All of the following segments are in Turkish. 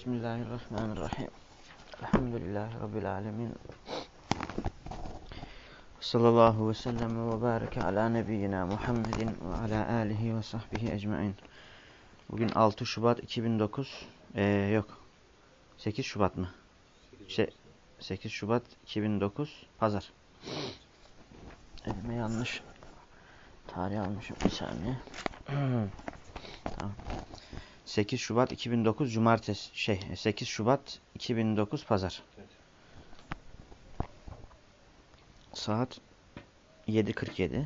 Bismillahirrahmanirrahim. Elhamdülillahi Rabbil alemin. Sallallahu ve sellem ve bareke ala nebiyyina Muhammedin ve ala alihi ve sahbihi ecmain. Bugün 6 Şubat 2009. Ee, yok. 8 Şubat mı? Şey, 8 Şubat 2009 Pazar. Elime yanlış tarih almışım bir saniye. tamam. 8 Şubat 2009 Cumartesi şey 8 Şubat 2009 Pazar. Saat 7.47.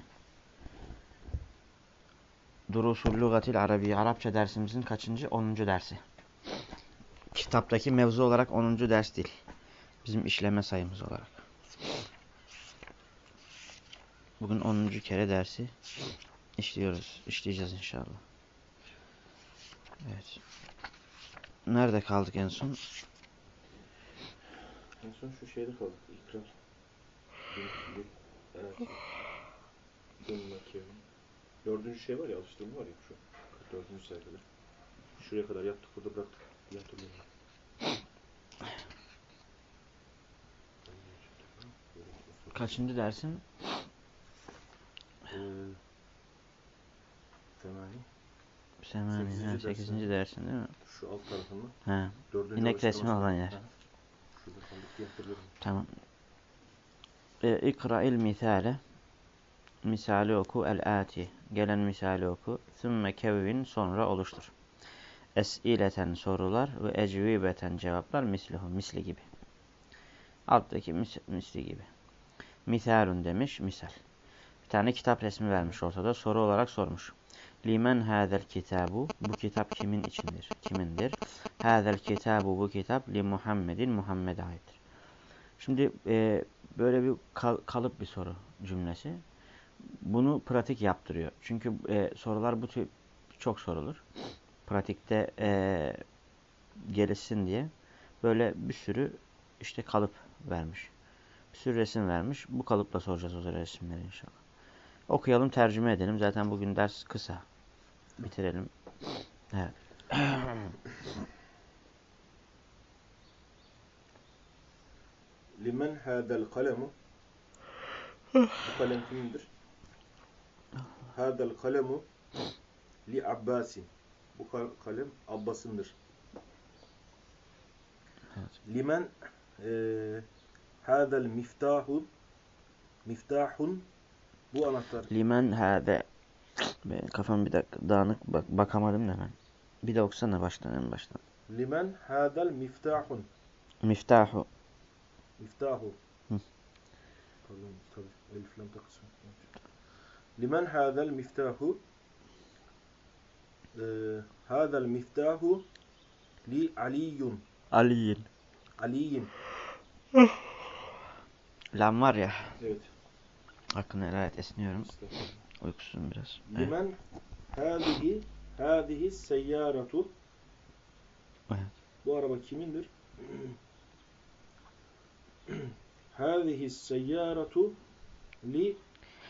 Durusul Lugatil Arabi Arapça dersimizin kaçıncı? 10. dersi. Kitaptaki mevzu olarak 10. ders değil. Bizim işleme sayımız olarak. Bugün 10. kere dersi işliyoruz. İşleyeceğiz inşallah. Evet. Nerede kaldık en son? En son şu şeyde kaldık. İkrar. Evet. Dördüncü şey var ya alıştırma var ya şu. Dördüncü sayfada. Şuraya kadar yaptık burada bıraktık. diye hatırlıyorum. Kaçıncı dersin? Ee, temeli. Semani. Sekizinci Ha, dersin. 8. dersin değil mi? Şu alt tarafında. Dördüncü İnek resmi olan yer. Ha. Şurada kaldık diye hatırlıyorum. Tamam. E, İkra'il misale. Misali oku el-ati. Gelen misali oku. Sümme kevvin sonra oluştur. Es'ileten sorular ve ecvibeten cevaplar mislihu. Misli gibi. Alttaki mis misli gibi. Misalun demiş. Misal. Bir tane kitap resmi vermiş ortada. Soru olarak sormuş. Limen hazel kitabu. Bu kitap kimin içindir? Kimindir? Hazel kitabu bu kitap li Muhammedin Muhammed'e aittir. Şimdi e, böyle bir kal kalıp bir soru cümlesi. Bunu pratik yaptırıyor. Çünkü e, sorular bu tür çok sorulur. Pratikte e, gelişsin diye böyle bir sürü işte kalıp vermiş. Bir sürü resim vermiş. Bu kalıpla soracağız o resimleri inşallah. Okuyalım, tercüme edelim. Zaten bugün ders kısa. Bitirelim. Evet. Limen hadel kalemu Bu kalem kimindir? Hadel kalemu li Abbasin Bu kal- kalem Abbas'ındır. Evet. Limen eee hadel miftahu miftahun bu anahtar Limen hade. Be, Kafam bir dakika dağınık bak bakamadım da ben. Bir de okusana baştan en baştan. limen hadel miftahun Miftahu. miftahu Hı. Pardon tabii elif lam takısı. Limen hadel miftahu eee hadel miftahu li Aliyun Aliyin. Aliyin Lam var ya. evet Hakkını helal et esniyorum. Uykusuzum biraz. Limen hadihi hadihi seyyaratu Evet. bu araba kimindir? hadihi seyyaratu li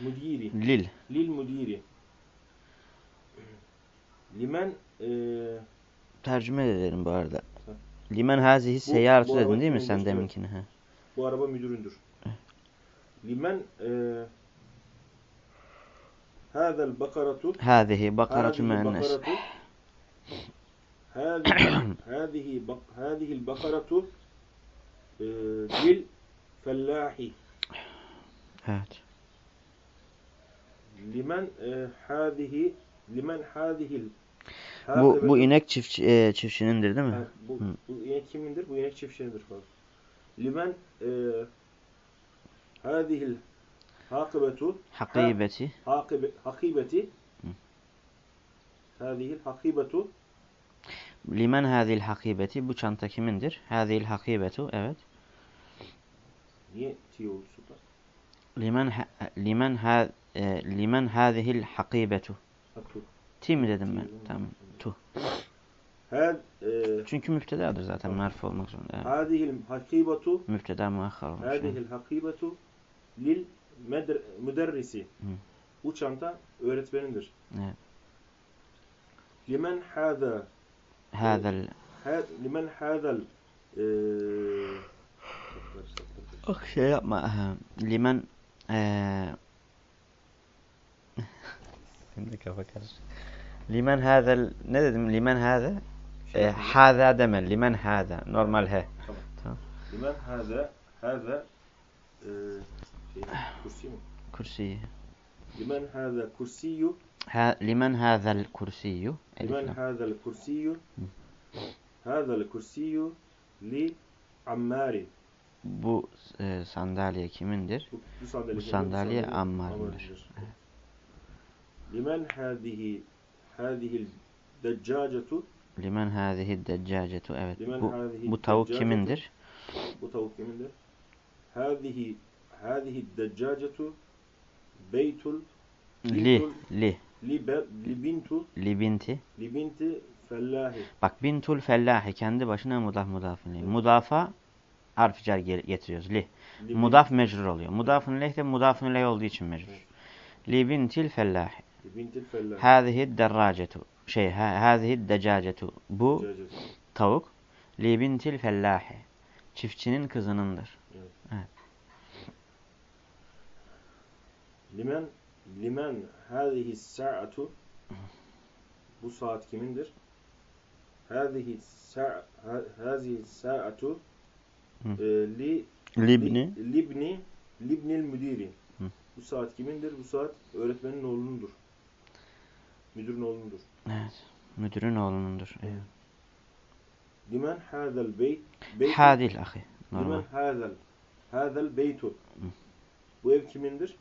müdiri Lil. lil müdiri limen eee Tercüme edelim bu arada. Ha. Limen bu araba dedin değil mi sen deminkini? Ha. bu araba müdüründür. Limen eee Hâzel bakaratu. Hâzihi bakaratu müennes. Hâzihi bakaratu bil fellâhi. Evet. Limen hâzihi limen hâzihil bu, bu inek çift, e, çiftçinindir değil mi? Evet, bu, Hı. bu inek kimindir? Bu inek çiftçinindir. Limen e, hadihil Hakibetu. Hakibeti. Hakibe, hakibeti. Hâzihil hakibetu. Limen hâzihil hakibeti. Bu çanta kimindir? Hâzihil hakibetu. Evet. Niye tiye olsunlar? Limen ha, limen ha, e, limen hâzihil hakibetu. Ti mi dedim ben? Tamam. Tu. Her, e, Çünkü müftedadır zaten. Marf olmak zorunda. Hâzihil hakibetu. Müfteda muakhar olmuş. Hâzihil hakibetu lil medr- müderrisi. Hı. Bu çanta öğretmenindir. Evet. Limen hâzâ ha- limen hadal eee Bak şey yapma. Limen eee Benim de kafa karışık. Limen hazel ne dedim? Limen haza? E, haza deme. Limen haza. Normal he. limen hada hada eee şey, kursi mi? Kursiyi. limen hada kursiyu Ha, limen hazel kursiyu. Elif limen lam. hadal kursiyu hadal kursiyu li ammarin Bu e, sandalye kimindir? bu, bu sandalye, Bu sandalye Bu Ammar'ındır. limen hadihi hadihi deccacetu Limen hazihi deccacetu. Evet. limen Bu, bu tavuk kimindir? Bu tavuk kimindir? Hâzihi hâzihi deccacetu beytul Li. Li. libintu Li binti. libinti fellahi. Bak bintul fellahi kendi başına mudaf mudafın li. Mudafa harf cer ge- getiriyoruz. Li. Mudaf mecrur oluyor. Mudafın leh de mudafın leh olduğu için mecrur. Li bintil fellahi. Libintil fellahi. Hâzihi derracetu. Şey, hâzihi decacetu. Bu Deccacetu. tavuk. Li bintil fellahi. Çiftçinin kızınındır. Limen limen hâzihi sa'atu bu saat kimindir? Hâzihi sa hâzihi sa'atu e, li Libni. li- libni libnil müdiri. Bu saat kimindir? Bu saat öğretmenin oğlunundur. Müdürün oğlunundur. Evet. Müdürün oğlunundur. Evet. Limen hâzel beyt Hadil ahi. Limen hâzel hâzel beytu. Bu ev kimindir?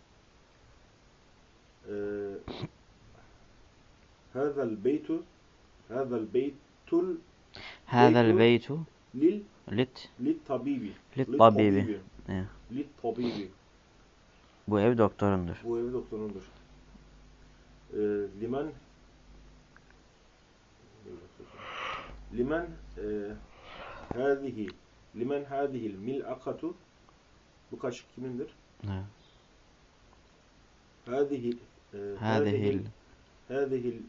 Beytu hâzel beytul Hâzel beytu beytu lil lit. Evet. Lit tabibi. Bu ev doktorundur. Bu ev doktorundur. Ee, limen limen e, hâzihi limen hâzihil mil'akatu bu kaşık kimindir? Evet. Hâzihi e, Hâzihil hâzihil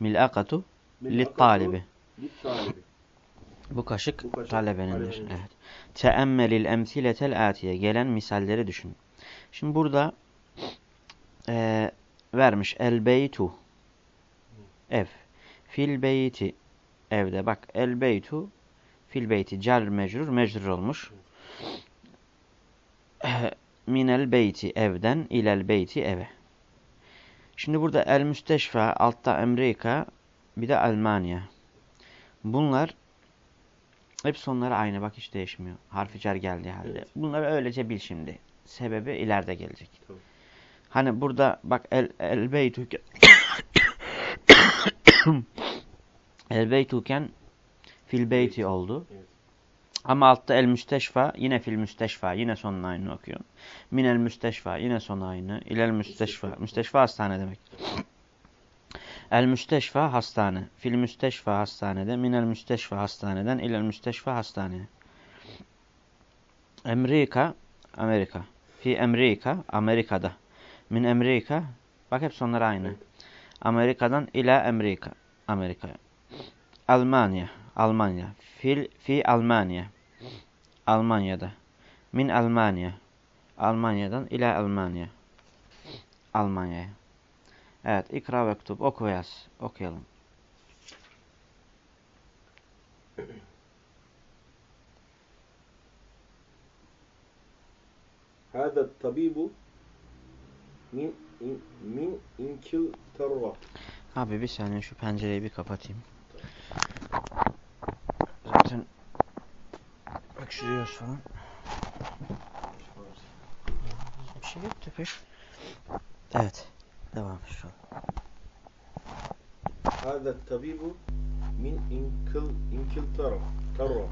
mil'akatu. Bu kaşık Bu kaşık talebenindir. Evet. Teemmelil emsiletel atiye. Gelen misalleri düşün. Şimdi burada eee, vermiş el beytu ev. Fil beyti evde. Bak el beytu fil beyti car mecrur mecrur olmuş. Minel beyti evden ilel beyti eve. Şimdi burada el müsteşfa altta Amerika bir de Almanya. Bunlar hep sonları aynı bak hiç değişmiyor. Harfi cer geldiği halde. Evet. Bunları öylece bil şimdi. Sebebi ileride gelecek. Tamam. Hani burada bak el, el beytuken el beytuken fil beyti oldu. Evet. Ama altta el müsteşfa yine fil müsteşfa yine sonun aynı okuyor. Minel müsteşfa yine son aynı. İlel müsteşfa. Müsteşfa. Hastane demek. El müsteşfa hastane. Fil müsteşfa hastanede. Minel müsteşfa hastaneden. İlel müsteşfa hastane. Amerika. Amerika. Fi Amerika. Amerika'da. Min Amerika. Bak hep sonları aynı. Amerika'dan ila Amerika. Amerika. Almanya. Almanya. Fil, fi Almanya. Almanya'da. Min Almanya. Almanya'dan ila Almanya. Almanya'ya. Evet. ikra ve kutub. Oku yaz. Okuyalım. Hâzâ tabibu min in, min İngiltere. Abi bir saniye şu pencereyi bir kapatayım. Öksürüyoruz falan. Bir şey yok tepek. Evet. Devam şu an. Hâzâ tabibu min İngil, İngiltere. Terra.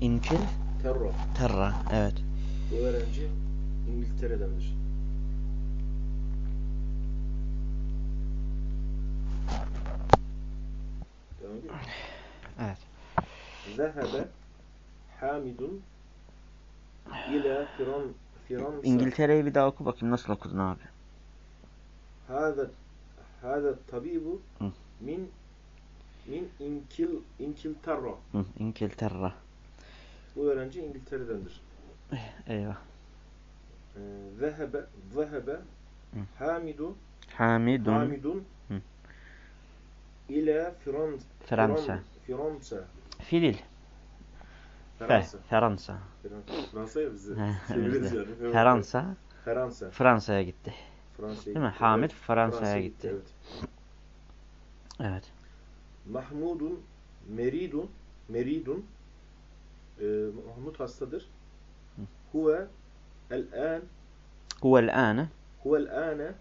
İnkil Terra. terra. Evet. Bu öğrenci İngiltere'dendir. Devam ediyor. Evet. Zehebe Hamidun ila Firan Firansa. İngiltere'yi bir daha oku bakayım nasıl okudun abi. Hâzâ hâzâ tabibu min min İnkil, İnkilterra. Hı, İngiltere. Bu öğrenci İngiltere'dendir. Eyvah. Ee, Zehebe, zehebe Hamidun, Hamidun. Hamidun Hı. ile Frans, Fransa. Fransa. Filil. Fransa. Fransa. Fransa. Fransa'ya bizi çeviririz yani. Fransa. Fransa. Fransa'ya gitti. Fransa'ya Değil mi? gitti. Hamid Fransa'ya gitti. Evet. Evet. Mahmudun, Meridun, Meridun, e, Mahmud hastadır. Huve el-an, Huvel ane. huvel ane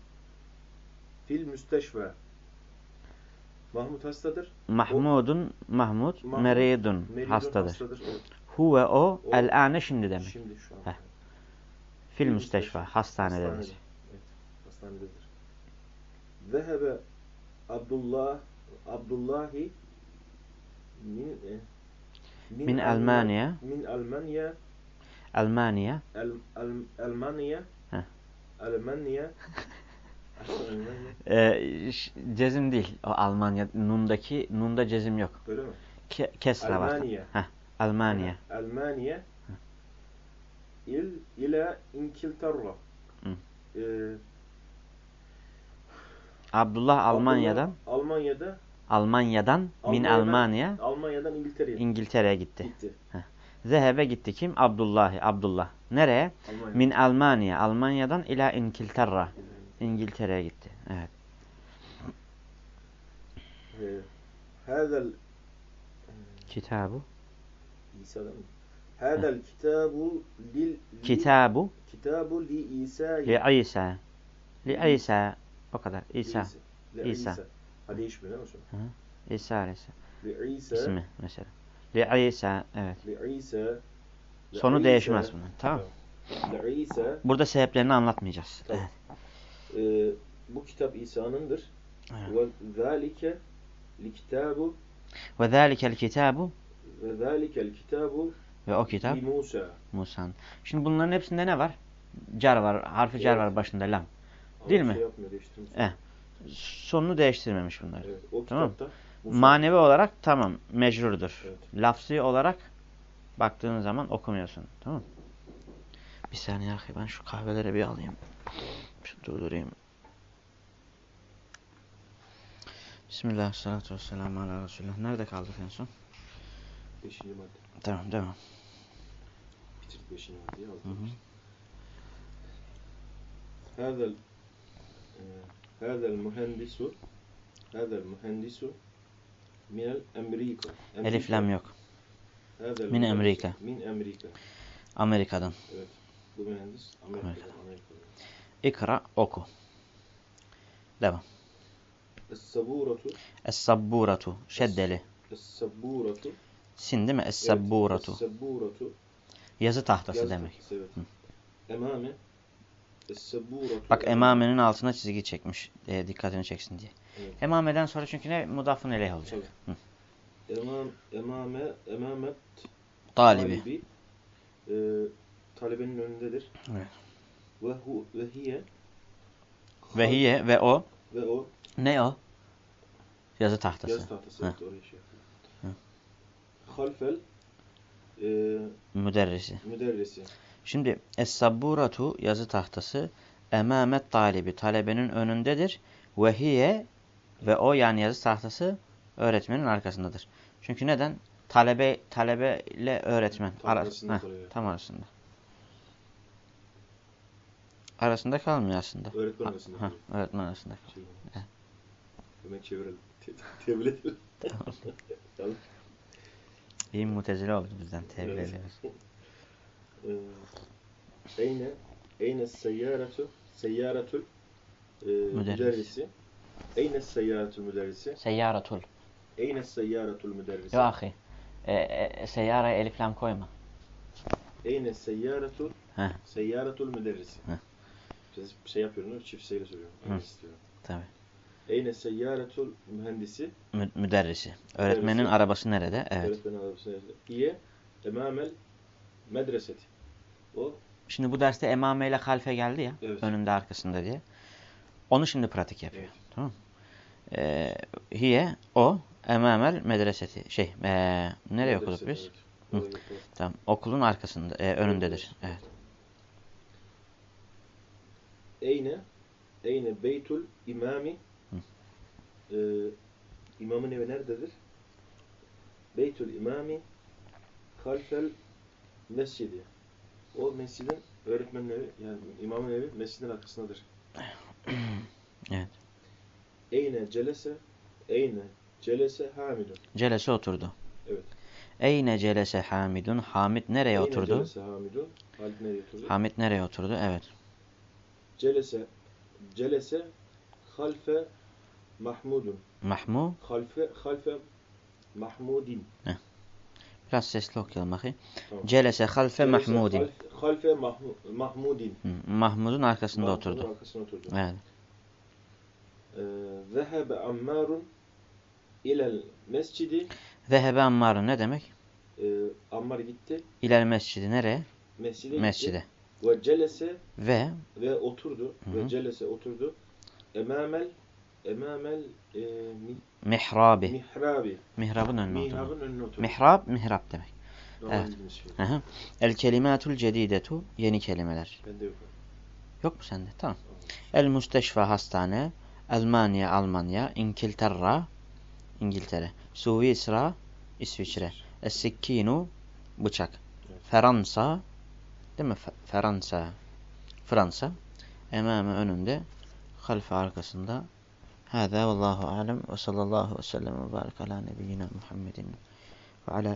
fil müsteşfa. Mahmud hastadır. Mahmudun, Mahmud, Mahmud, meridun, Meridun hastadır. Evet. Huve o, O- el ane şimdi demek. Şimdi şu an. Heh. Fil müsteşfa, hastanededir. Hastanede. Evet, hastanededir. Zehebe Abdullah Abdullahi min e, Min Almanya. min Almanya Almanya. El, El, Almanya Heh. Almanya ş- cezim değil. O Almanya. Nun'daki, Nun'da cezim yok. öyle mi? Ke, kesra var. Almanya Heh, Almanya. Almanya il ile İngiltere. Ee, Abdullah Almanya'dan, Abdullah Almanya'da Almanya'dan, min Almanya, Almanya'dan İngiltere'ye İngiltere'ye gitti. gitti. Zehebe gitti kim? Abdullahi, Abdullah. Nereye? Almanya. Min Almanya, Almanya'dan ila İngiltere. İngiltere'ye gitti. Evet. Ee, Hadal Kitabu. İsa'dan mı? Hadal kitabu lil li- Kitabu kitabu li İsa li İsa. Li İsa. O kadar. İsa. Li İsa. Ha değişmiyor değil mi sonra? İsa aleyhisselam. Li İsa İsmi mesela. Li İsa. Evet. li İsa li Sonu değişmez bunun. Tamam. Li İsa Burada sebeplerini anlatmayacağız. Tamam. Evet. e, bu kitap İsa'nındır. Ve zalike li kitabu Ve zâlikel kitabu ve zalikel kitabu ve o kitap Musa. Musa'nın. Şimdi bunların hepsinde ne var? Car var. Harfi Evet. var başında lam. Ama Değil bir mi? Şey yapmıyor. Eh, Sonunu değiştirmemiş bunlar. Evet, o Tamam. kitapta Musa. Manevi olarak tamam mecrurdur. Evet. Lafzi olarak baktığın zaman okumuyorsun. Tamam Bir saniye ahi ben şu kahveleri bir alayım. Şu durdurayım. Bismillah, salatu vesselamu ala Resulullah. Nerede kaldık en son? Beşinci madde. Tamam devam. Bitirdik beşinci maddeyi aldık. Hâzel e, Hâzel mühendisu Hâzel mühendisu minel emrika. Elif lam yok. Min Amerika. Min Amerika. Amerika'dan. Evet. Bu mühendis Amerika'dan. Amerika'dan. İkra oku. Devam. Es-sabburatu. Es-sabburatu. Şeddeli. Es-sabburatu. Sin değil mi? Es-sabburatu. Es-saburatu Yazı tahtası Yaz demek. tahtası, Evet. Emame Bak emamenin altına çizgi çekmiş. e, dikkatini çeksin diye. Evet. Emameden sonra çünkü ne? Mudafın eleyh olacak. Emam, emame, emamet Talibi. talibi e, talebenin önündedir. Evet. Ve hu ve hiye Ve hiye ve o. ve o Ne o? Yazı tahtası. yaz tahtası evet, oraya şey yapıyor. Halfel e, Müderrisi. müderrisi. Şimdi Es-sabburatu yazı tahtası. Emamet talibi. Talebenin önündedir. Ve hiye ve o yani yazı tahtası öğretmenin arkasındadır. Çünkü neden? Talebe talebe ile öğretmen Tam arasında Heh, tam arasında. Arasında kalmıyor aslında. Öğretmen arasında. Kalıyor. öğretmen arasında. Şey. Hemen çevirelim. Te- te- Tevil edelim. Tamam. İyi mutezile oldu bizden. Tebrik Evet. ediyoruz. Ee, Eyne Eyne seyyaratu seyyaratul e, müderrisi. Eyne seyyaratul müderrisi. Seyyaratul. Eyne seyyaratul müderrisi. Yo ahi. E, e, seyyaraya elif lam koyma. Eyne seyyaratul Heh. seyyaratul müderrisi. Heh. Şey yapıyorum değil mi? Çift sayıyla söylüyorum. Hı. İstiyorum. Tabii. Eyne seyyaratul mühendisi. Mü- müderrisi. Öğretmenin Müderrisi. arabası nerede? Evet. Öğretmenin arabasına yazıyor. İye emamel medreseti. O Şimdi bu derste emame ile halfe geldi ya. Evet. Önünde arkasında diye. Onu şimdi pratik yapıyor. Evet. Tamam? Ee, hiye o Emamel medreseti. Şey, ee, nereye Medrese, okuduk biz? evet. Tamam. Okulun arkasında, e, önündedir. Evet. Eyne Eyne Beytul İmami ee, İmamın evi nerededir? Beytul İmami Halfel Mescidi O mescidin öğretmenin evi yani imamın evi mescidin arkasındadır. Evet. Eyne Celese Eyne Celese Hamidun Celese oturdu. Evet. Eyne celese Hamidun. Hamid nereye Eyne oturdu? Celese Hamidun Halit nereye oturdu? Hamid nereye oturdu? Evet. Celese Celese Halfe Mahmudun Mahmu. Halfe Halfe Mahmudin Biraz sesli okuyalım bakayım. Tamam. Celese halfe Celese Mahmudin. half- Halfe Mahmu- Mahmudin. Hı, Mahmud'un arkasında Mahmud'un oturdu. arkasına oturdu. Evet. Ee, Zehebe Ammarun ilel mescidi. Zehebe Ammar'ın ne demek? Ee, Ammar gitti. İlel mescidi nereye? Mescide. Mescide. Ve celese Ve ve oturdu. Hı hı. Ve celese oturdu. Emamel Emamel e, mi, mihrabi. mihrabi. Mihrabın önüne oturdu. Mihrabın önüne. Mihrab, mihrap demek. Normal evet. bildiğimiz şey. El kelimatul cedidetu. Yeni kelimeler. Bende yok. Yok mu sende? Tamam. El müsteşfa hastane. Almanya, Almanya. İngiltere, İngiltere. Suvisra, İsviçre. Es-sikkinu, bıçak. Evet. Fransa, değil mi? F- Fransa. Fransa. Emame önünde. Halfe arkasında. Hâzâ vallahu alem ve sallallahu ve sellem ve barik ala nebiyyina Muhammedin ve ala